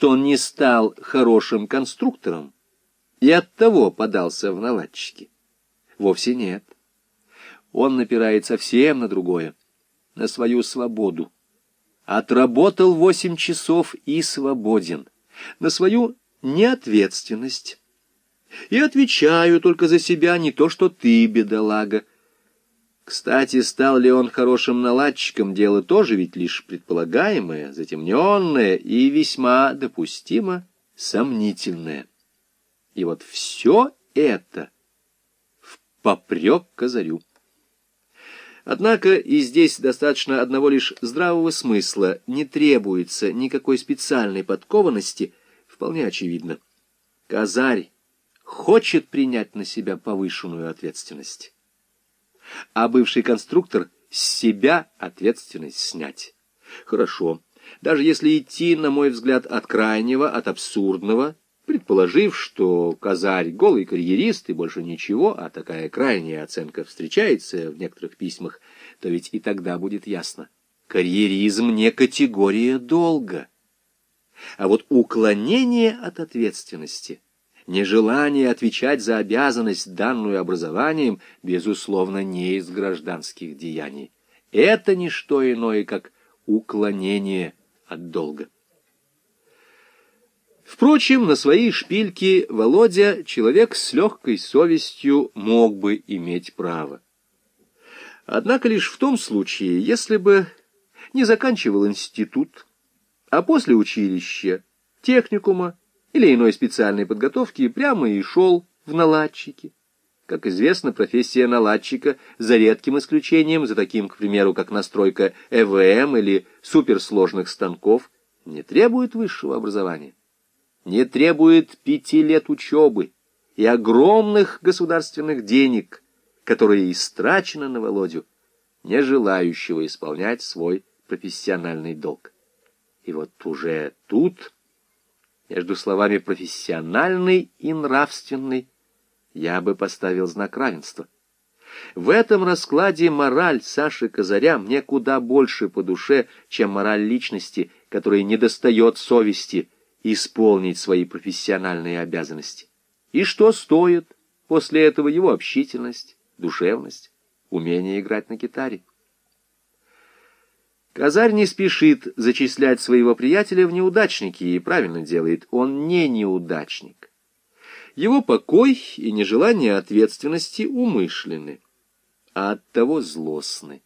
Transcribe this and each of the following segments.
что он не стал хорошим конструктором и оттого подался в наладчики. Вовсе нет. Он напирает совсем на другое, на свою свободу. Отработал восемь часов и свободен, на свою неответственность. И отвечаю только за себя, не то что ты, бедолага. Кстати, стал ли он хорошим наладчиком, дело тоже ведь лишь предполагаемое, затемненное и весьма допустимо сомнительное. И вот все это в попрек козырю. Однако и здесь достаточно одного лишь здравого смысла, не требуется никакой специальной подкованности, вполне очевидно. Козарь хочет принять на себя повышенную ответственность, а бывший конструктор с себя ответственность снять. Хорошо, даже если идти, на мой взгляд, от крайнего, от абсурдного, предположив, что Казарь голый карьерист и больше ничего, а такая крайняя оценка встречается в некоторых письмах, то ведь и тогда будет ясно. Карьеризм не категория долга. А вот уклонение от ответственности, нежелание отвечать за обязанность, данную образованием, безусловно, не из гражданских деяний. Это не что иное, как уклонение от долга. Впрочем, на своей шпильке Володя, человек с легкой совестью, мог бы иметь право. Однако лишь в том случае, если бы не заканчивал институт, а после училища, техникума или иной специальной подготовки прямо и шел в наладчики. Как известно, профессия наладчика, за редким исключением, за таким, к примеру, как настройка ЭВМ или суперсложных станков, не требует высшего образования не требует пяти лет учебы и огромных государственных денег, которые истрачены на Володю, не желающего исполнять свой профессиональный долг. И вот уже тут, между словами «профессиональный» и «нравственный», я бы поставил знак равенства. В этом раскладе мораль Саши Казаря мне куда больше по душе, чем мораль личности, которой недостает совести – исполнить свои профессиональные обязанности. И что стоит после этого его общительность, душевность, умение играть на гитаре? Казарь не спешит зачислять своего приятеля в неудачники и правильно делает, он не неудачник. Его покой и нежелание ответственности умышленны, а оттого злостны.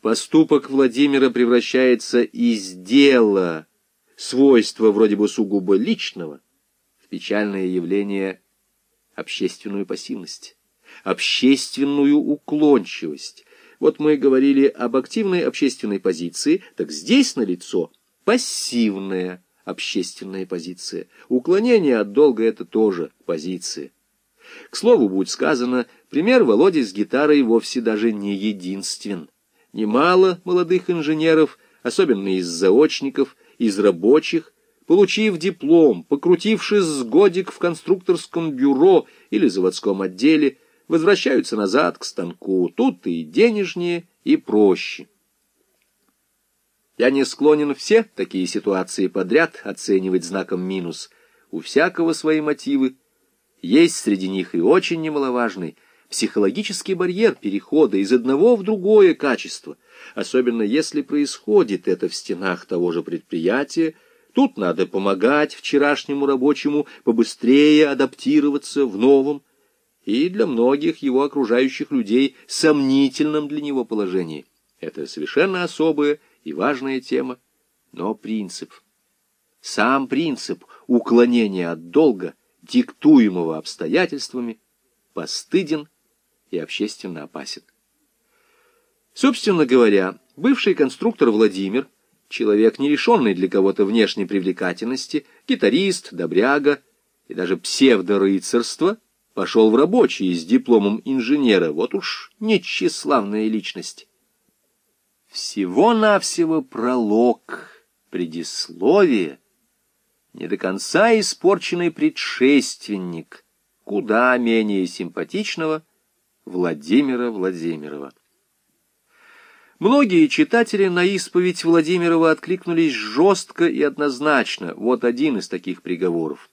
Поступок Владимира превращается из дела свойство вроде бы сугубо личного, в печальное явление общественную пассивность, общественную уклончивость. Вот мы говорили об активной общественной позиции, так здесь налицо пассивная общественная позиция. Уклонение от долга — это тоже позиция. К слову, будет сказано, пример Володи с гитарой вовсе даже не единствен. Немало молодых инженеров, особенно из заочников, из рабочих, получив диплом, покрутившись с годик в конструкторском бюро или заводском отделе, возвращаются назад к станку. Тут и денежнее, и проще. Я не склонен все такие ситуации подряд оценивать знаком минус. У всякого свои мотивы. Есть среди них и очень немаловажный психологический барьер перехода из одного в другое качество — особенно если происходит это в стенах того же предприятия, тут надо помогать вчерашнему рабочему побыстрее адаптироваться в новом и для многих его окружающих людей сомнительном для него положении. Это совершенно особая и важная тема, но принцип. Сам принцип уклонения от долга, диктуемого обстоятельствами, постыден и общественно опасен. Собственно говоря, бывший конструктор Владимир, человек, не лишенный для кого-то внешней привлекательности, гитарист, добряга и даже псевдорыцарство, пошел в рабочие с дипломом инженера, вот уж нечеславная личность. Всего-навсего пролог, предисловие, не до конца испорченный предшественник, куда менее симпатичного Владимира Владимирова. Многие читатели на исповедь Владимирова откликнулись жестко и однозначно. Вот один из таких приговоров.